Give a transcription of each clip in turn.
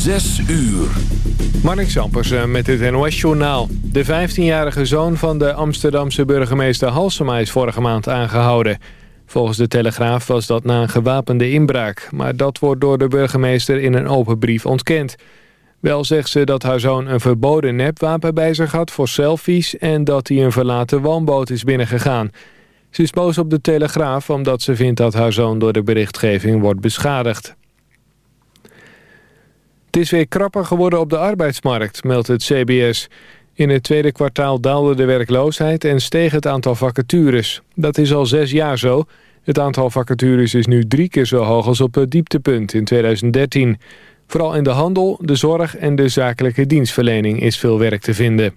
Zes uur. Marnik Sampers met het NOS-journaal. De 15-jarige zoon van de Amsterdamse burgemeester Halsema is vorige maand aangehouden. Volgens de Telegraaf was dat na een gewapende inbraak. Maar dat wordt door de burgemeester in een open brief ontkend. Wel zegt ze dat haar zoon een verboden nepwapen bij zich had voor selfies... en dat hij een verlaten woonboot is binnengegaan. Ze is boos op de Telegraaf omdat ze vindt dat haar zoon door de berichtgeving wordt beschadigd. Het is weer krapper geworden op de arbeidsmarkt, meldt het CBS. In het tweede kwartaal daalde de werkloosheid en steeg het aantal vacatures. Dat is al zes jaar zo. Het aantal vacatures is nu drie keer zo hoog als op het dieptepunt in 2013. Vooral in de handel, de zorg en de zakelijke dienstverlening is veel werk te vinden.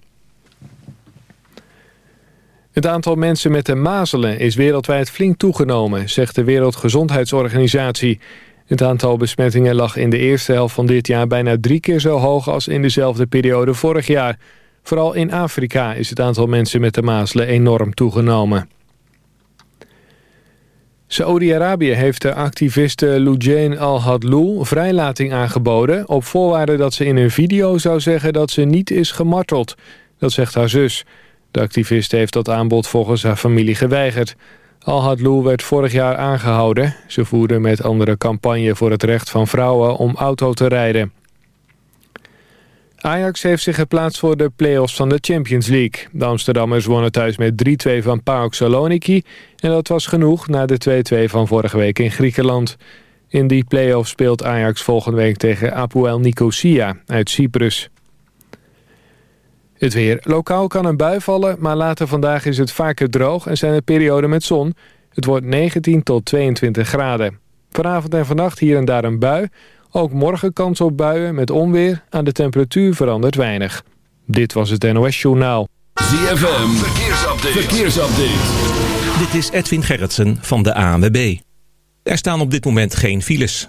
Het aantal mensen met de mazelen is wereldwijd flink toegenomen, zegt de Wereldgezondheidsorganisatie. Het aantal besmettingen lag in de eerste helft van dit jaar bijna drie keer zo hoog als in dezelfde periode vorig jaar. Vooral in Afrika is het aantal mensen met de mazelen enorm toegenomen. Saoedi-Arabië heeft de activiste Loujain al-Hadlou vrijlating aangeboden... op voorwaarde dat ze in een video zou zeggen dat ze niet is gemarteld. Dat zegt haar zus. De activist heeft dat aanbod volgens haar familie geweigerd. Al-Hadlou werd vorig jaar aangehouden. Ze voerde met andere campagne voor het recht van vrouwen om auto te rijden. Ajax heeft zich geplaatst voor de play-offs van de Champions League. De Amsterdammers wonnen thuis met 3-2 van PAOK Saloniki... en dat was genoeg na de 2-2 van vorige week in Griekenland. In die play-offs speelt Ajax volgende week tegen Apoel Nicosia uit Cyprus. Het weer. Lokaal kan een bui vallen, maar later vandaag is het vaker droog... en zijn er perioden met zon. Het wordt 19 tot 22 graden. Vanavond en vannacht hier en daar een bui... Ook morgen kans op buien met onweer. Aan de temperatuur verandert weinig. Dit was het NOS Journaal. ZFM, verkeersupdate. verkeersupdate. Dit is Edwin Gerritsen van de ANWB. Er staan op dit moment geen files.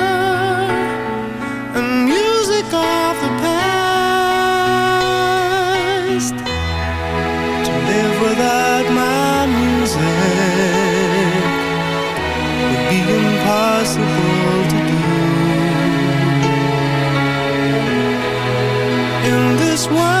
one.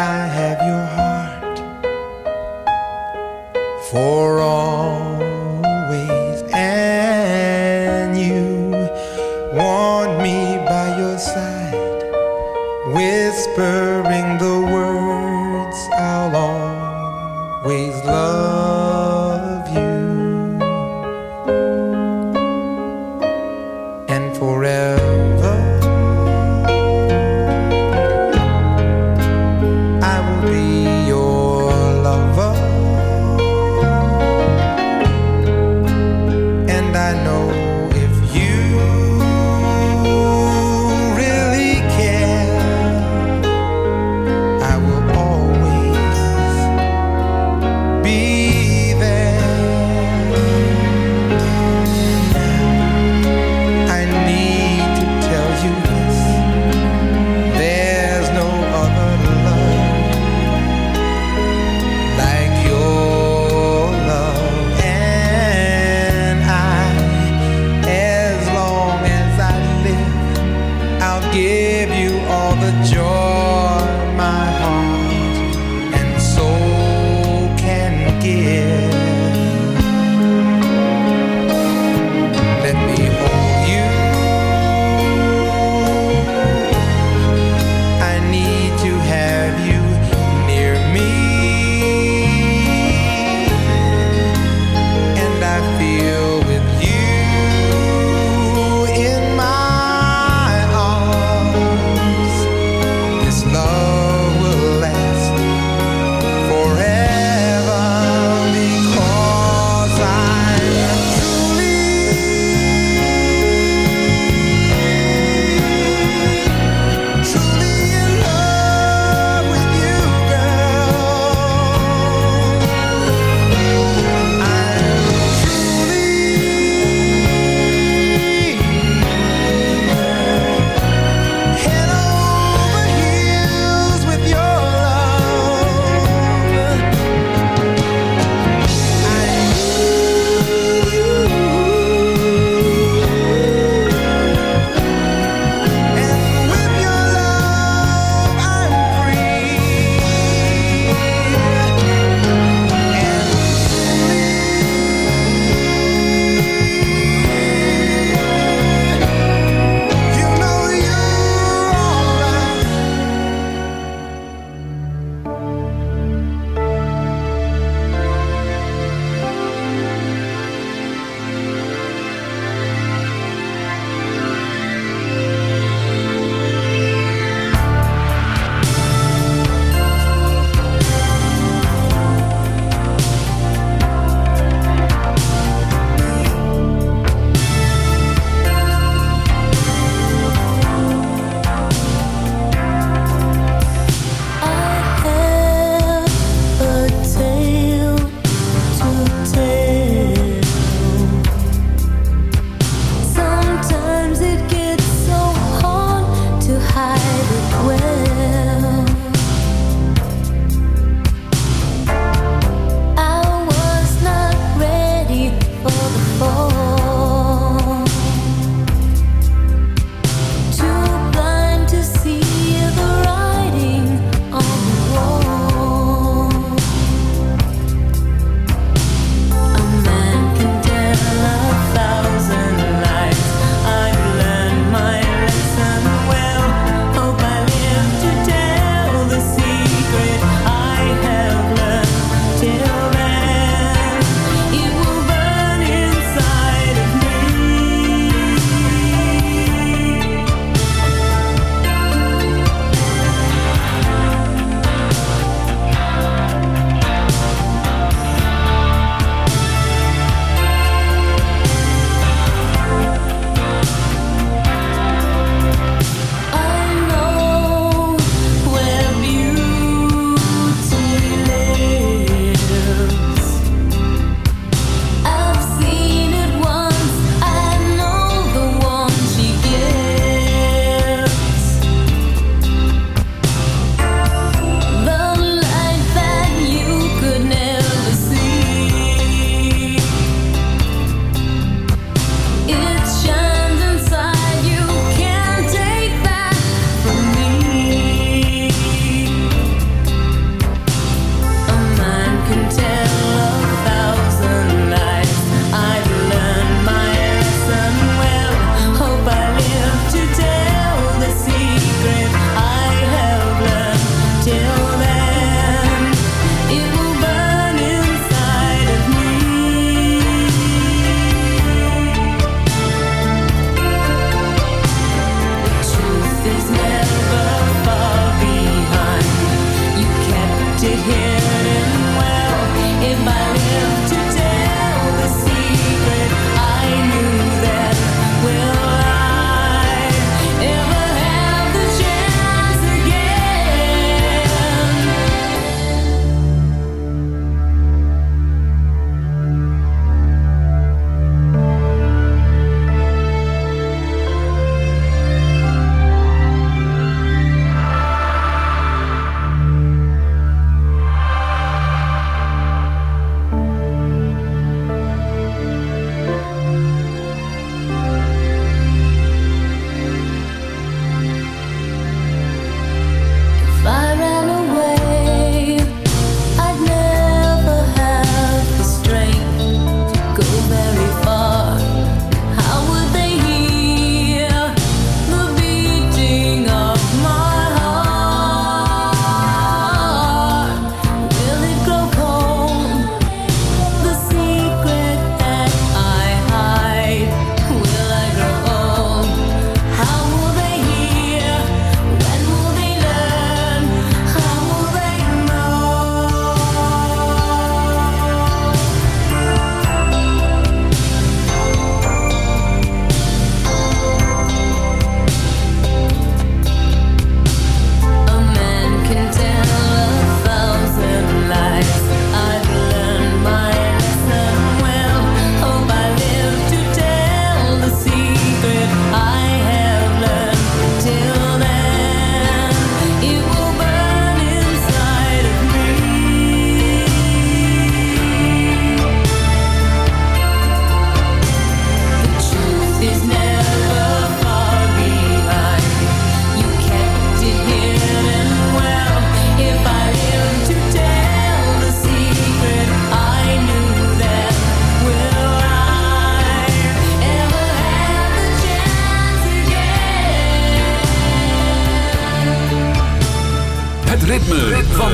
I have your heart for always,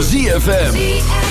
ZFM.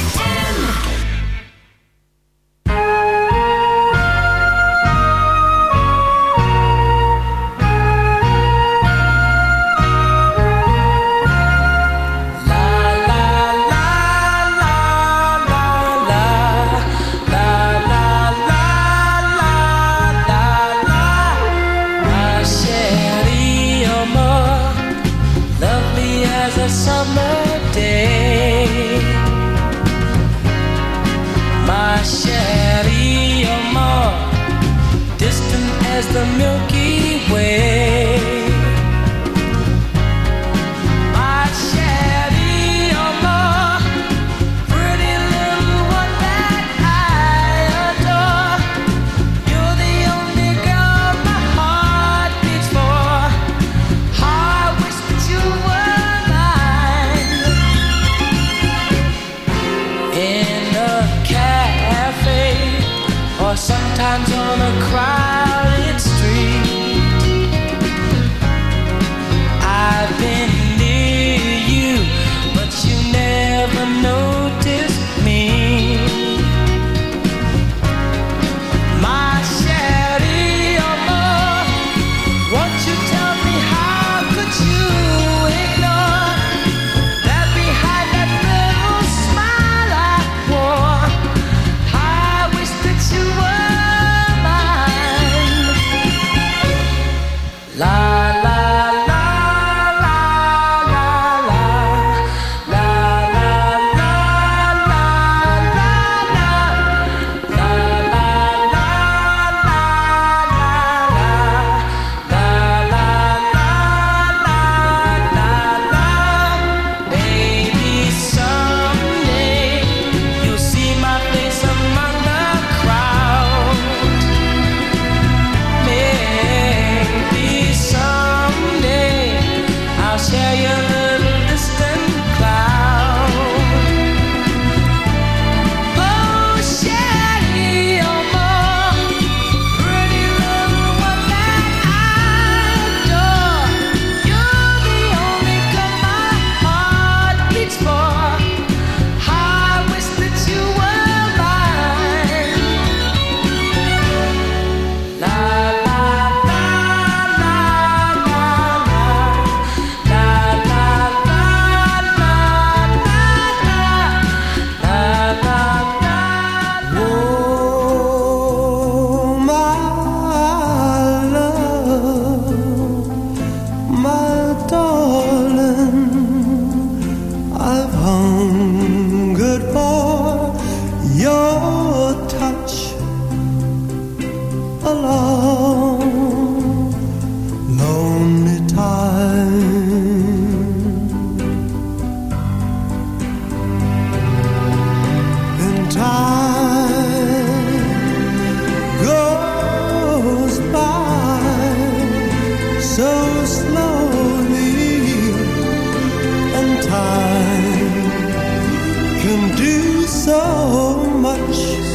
Can do so much.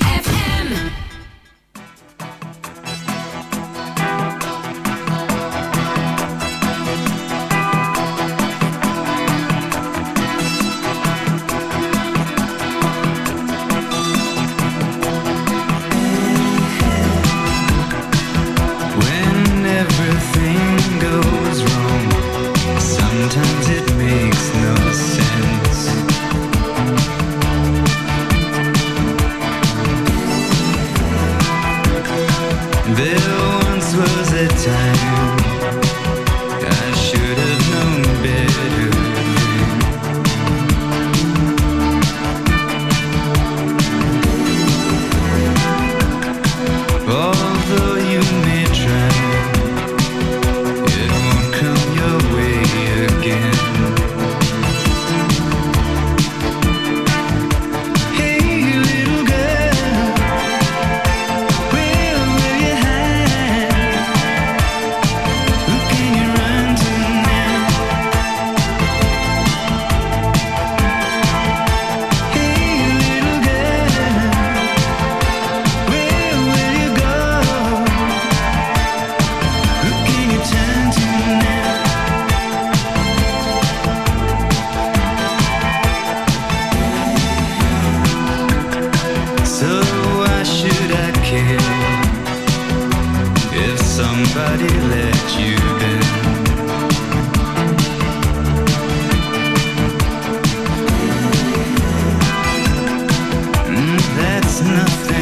nothing.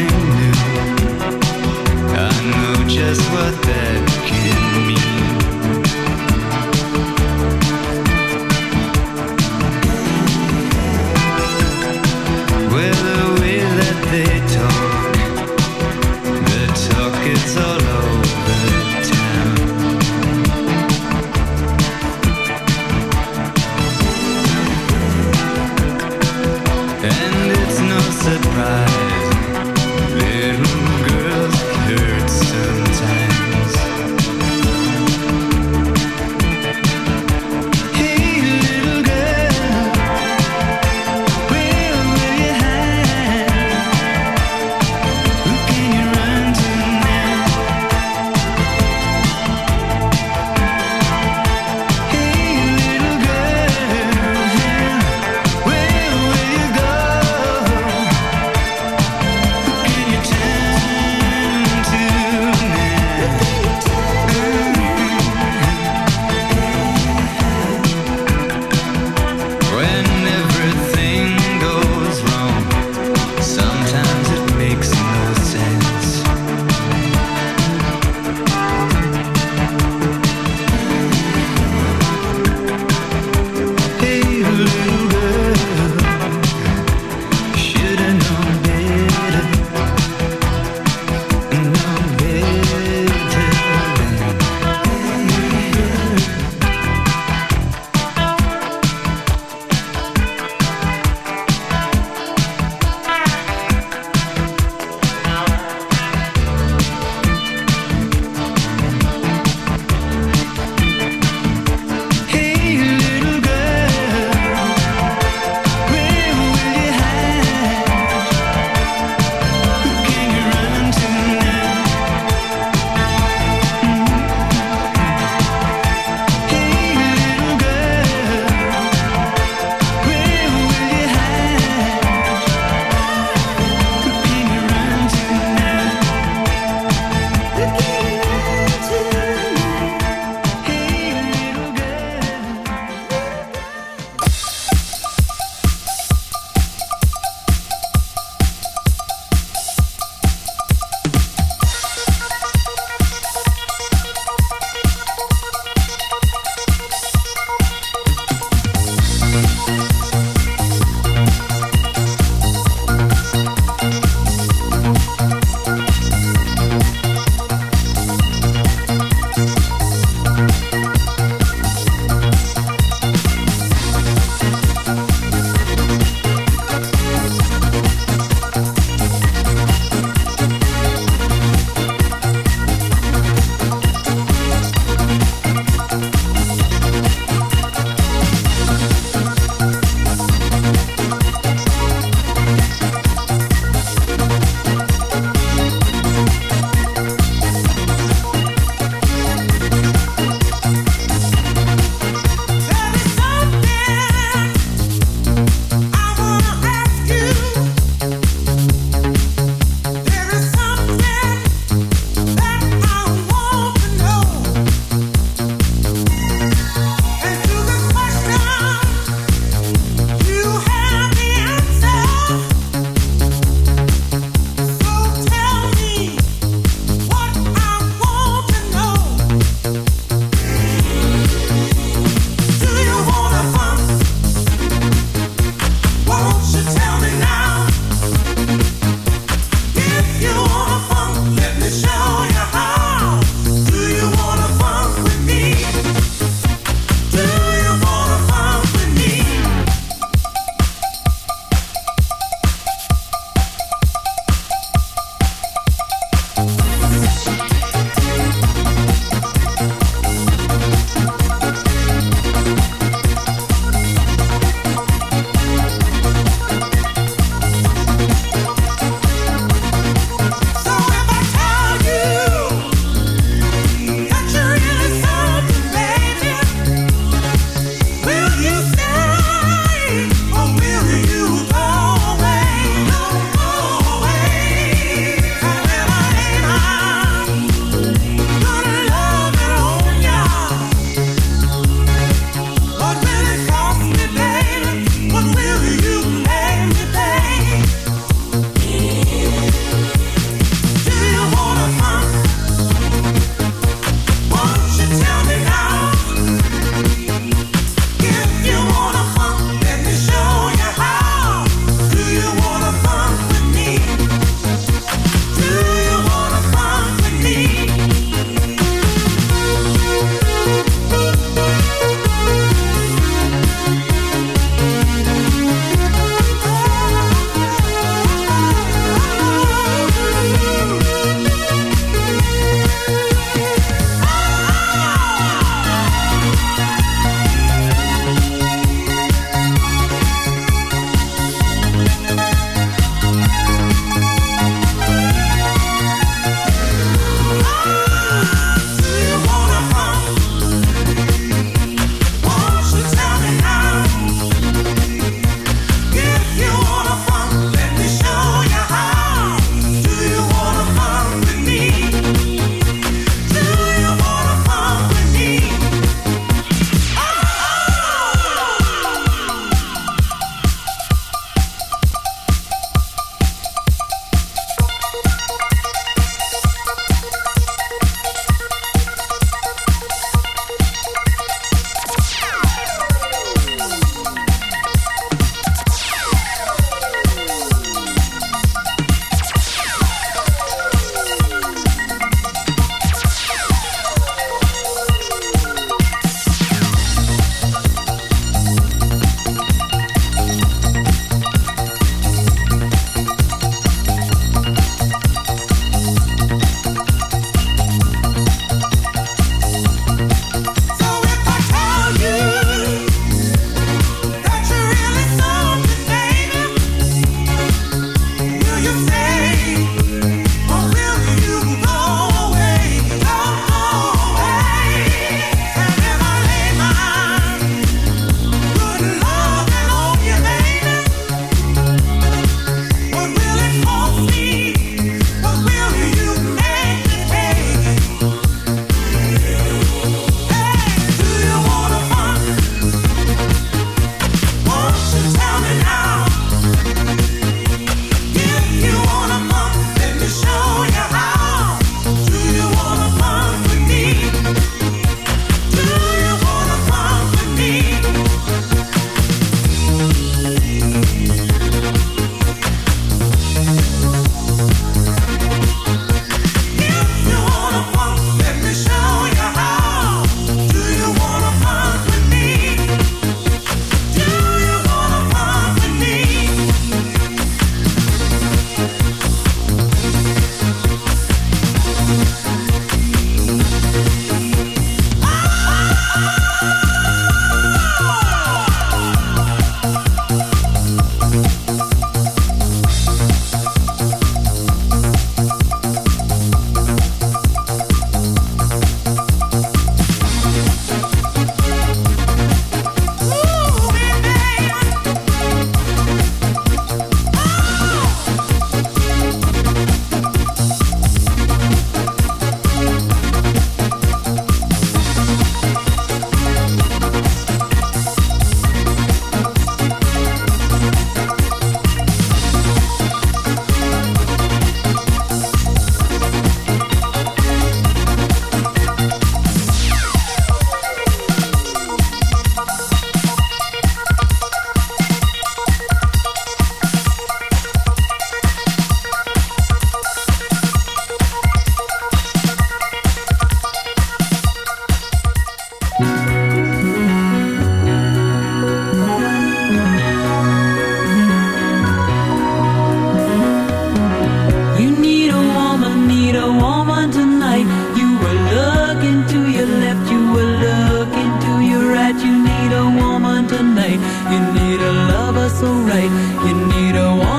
alright. You need a one.